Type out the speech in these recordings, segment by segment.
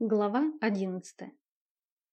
Глава 11.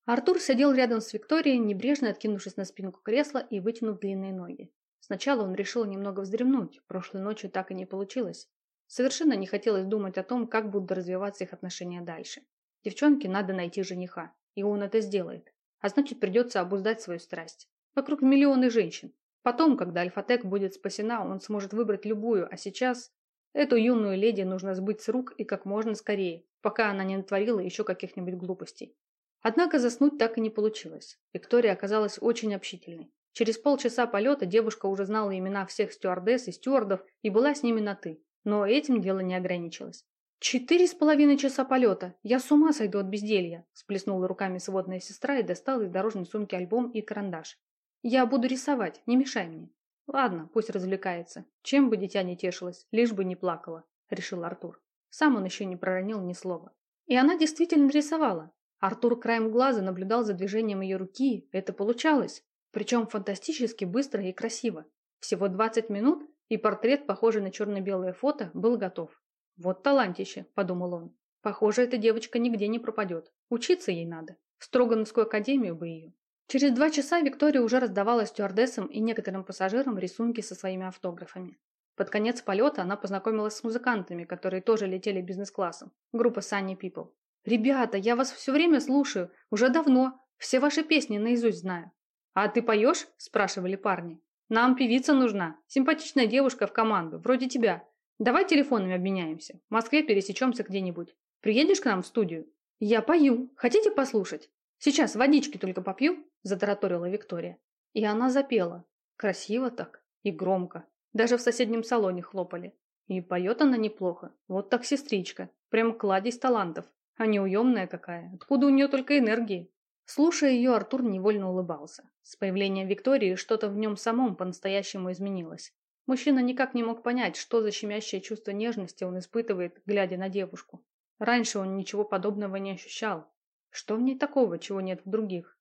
Артур сидел рядом с Викторией, небрежно откинувшись на спинку кресла и вытянув длинные ноги. Сначала он решил немного вздремнуть, прошлой ночью так и не получилось. Совершенно не хотелось думать о том, как будут развиваться их отношения дальше. Девчонке надо найти жениха, и он это сделает. А значит, придется обуздать свою страсть. Вокруг миллионы женщин. Потом, когда Альфатек будет спасена, он сможет выбрать любую, а сейчас... Эту юную леди нужно сбыть с рук и как можно скорее, пока она не натворила еще каких-нибудь глупостей. Однако заснуть так и не получилось. Виктория оказалась очень общительной. Через полчаса полета девушка уже знала имена всех стюардесс и стюардов и была с ними на «ты». Но этим дело не ограничилось. «Четыре с половиной часа полета! Я с ума сойду от безделья!» сплеснула руками сводная сестра и достала из дорожной сумки альбом и карандаш. «Я буду рисовать, не мешай мне». «Ладно, пусть развлекается. Чем бы дитя не тешилось, лишь бы не плакала», – решил Артур. Сам он еще не проронил ни слова. И она действительно рисовала. Артур краем глаза наблюдал за движением ее руки. Это получалось. Причем фантастически быстро и красиво. Всего 20 минут, и портрет, похожий на черно-белое фото, был готов. «Вот талантище», – подумал он. «Похоже, эта девочка нигде не пропадет. Учиться ей надо. В Строгановскую академию бы ее». Через два часа Виктория уже раздавала стюардессам и некоторым пассажирам рисунки со своими автографами. Под конец полета она познакомилась с музыкантами, которые тоже летели бизнес-классом. Группа Sunny People. «Ребята, я вас все время слушаю. Уже давно. Все ваши песни наизусть знаю». «А ты поешь?» – спрашивали парни. «Нам певица нужна. Симпатичная девушка в команду, вроде тебя. Давай телефонами обменяемся. В Москве пересечемся где-нибудь. Приедешь к нам в студию?» «Я пою. Хотите послушать?» «Сейчас водички только попью», – затараторила Виктория. И она запела. Красиво так и громко. Даже в соседнем салоне хлопали. И поет она неплохо. Вот так сестричка. Прям кладезь талантов. А неуемная какая. Откуда у нее только энергии? Слушая ее, Артур невольно улыбался. С появлением Виктории что-то в нем самом по-настоящему изменилось. Мужчина никак не мог понять, что за щемящее чувство нежности он испытывает, глядя на девушку. Раньше он ничего подобного не ощущал. Что в ней такого, чего нет в других?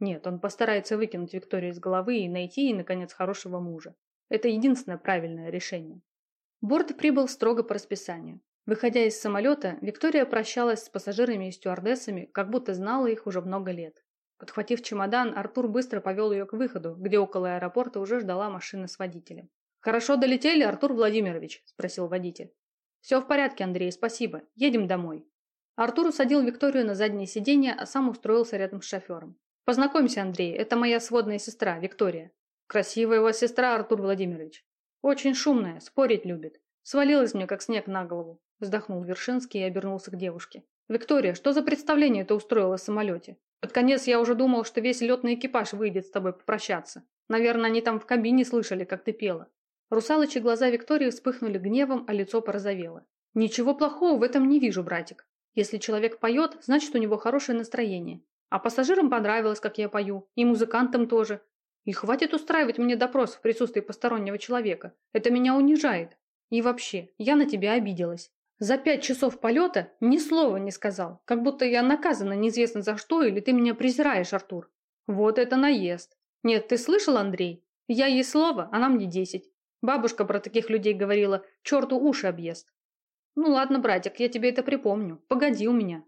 Нет, он постарается выкинуть Викторию из головы и найти ей, наконец, хорошего мужа. Это единственное правильное решение. Борт прибыл строго по расписанию. Выходя из самолета, Виктория прощалась с пассажирами и стюардессами, как будто знала их уже много лет. Подхватив чемодан, Артур быстро повел ее к выходу, где около аэропорта уже ждала машина с водителем. «Хорошо долетели, Артур Владимирович?» – спросил водитель. «Все в порядке, Андрей, спасибо. Едем домой». Артур усадил Викторию на заднее сиденье, а сам устроился рядом с шофером. «Познакомься, Андрей, это моя сводная сестра, Виктория». «Красивая вас сестра, Артур Владимирович». «Очень шумная, спорить любит. Свалилась мне, как снег на голову», вздохнул Вершинский и обернулся к девушке. «Виктория, что за представление ты устроила в самолете? Под конец я уже думал, что весь летный экипаж выйдет с тобой попрощаться. Наверное, они там в кабине слышали, как ты пела». Русалочи глаза Виктории вспыхнули гневом, а лицо порозовело. «Ничего плохого в этом не вижу, братик. Если человек поет, значит у него хорошее настроение. А пассажирам понравилось, как я пою, и музыкантам тоже. И хватит устраивать мне допрос в присутствии постороннего человека. Это меня унижает. И вообще, я на тебя обиделась. За пять часов полета ни слова не сказал, как будто я наказана неизвестно за что, или ты меня презираешь, Артур. Вот это наезд. Нет, ты слышал, Андрей? Я ей слово, она мне десять. Бабушка про таких людей говорила, черту уши объест. Ну ладно, братик, я тебе это припомню. Погоди у меня.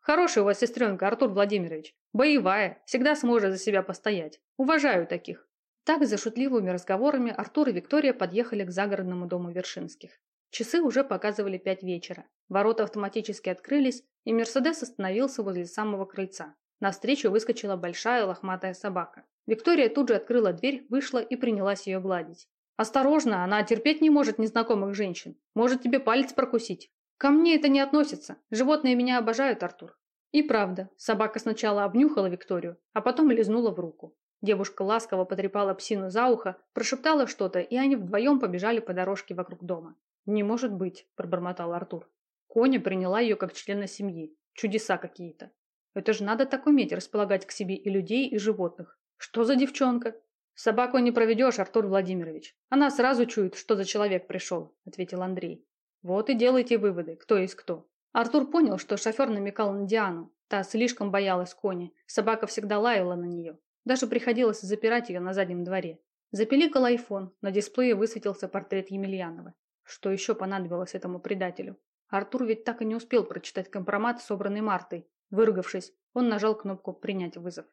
Хорошая у вас сестренка, Артур Владимирович. Боевая, всегда сможет за себя постоять. Уважаю таких. Так, за шутливыми разговорами, Артур и Виктория подъехали к загородному дому Вершинских. Часы уже показывали пять вечера. Ворота автоматически открылись, и Мерседес остановился возле самого крыльца. Навстречу выскочила большая лохматая собака. Виктория тут же открыла дверь, вышла и принялась ее гладить. Осторожно, она терпеть не может незнакомых женщин. Может тебе палец прокусить. Ко мне это не относится. Животные меня обожают, Артур. И правда, собака сначала обнюхала Викторию, а потом лизнула в руку. Девушка ласково потрепала псину за ухо, прошептала что-то, и они вдвоем побежали по дорожке вокруг дома. «Не может быть», – пробормотал Артур. Коня приняла ее как члена семьи. Чудеса какие-то. Это же надо так уметь располагать к себе и людей, и животных. Что за девчонка? «Собаку не проведешь, Артур Владимирович. Она сразу чует, что за человек пришел», – ответил Андрей. «Вот и делайте выводы, кто есть кто». Артур понял, что шофер намекал на Диану. Та слишком боялась кони. Собака всегда лаяла на нее. Даже приходилось запирать ее на заднем дворе. Запиликал айфон, на дисплее высветился портрет Емельянова. Что еще понадобилось этому предателю? Артур ведь так и не успел прочитать компромат, собранный Мартой. Выругавшись, он нажал кнопку «Принять вызов».